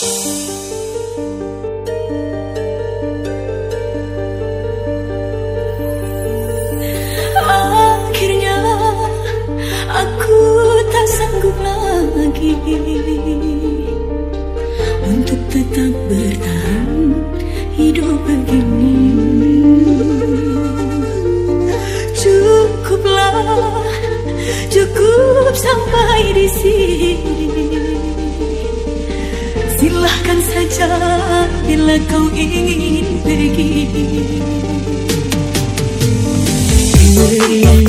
Akhirnya aku tak sanggup lagi Untuk tetap bertahan hidup begini. Cukuplah, cukup sampai di sini Silahkan saja bila kau ingin pergi you.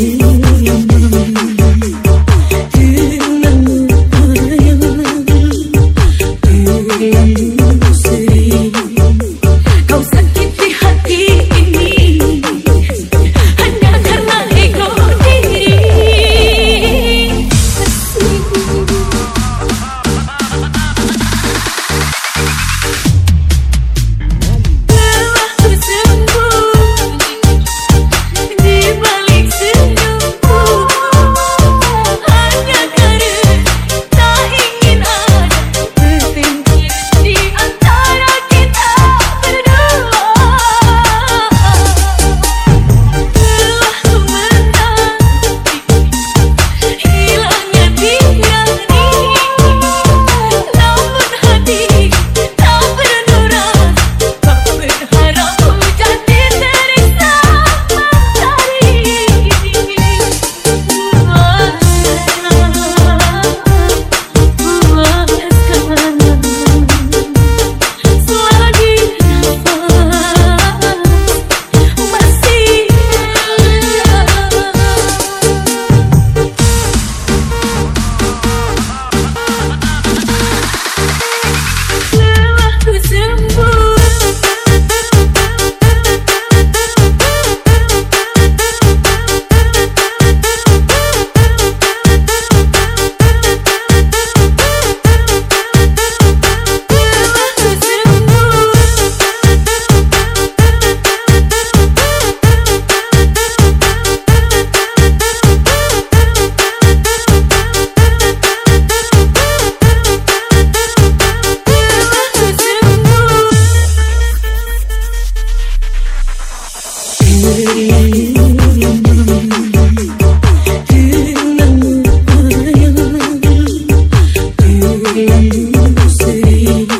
Thank you.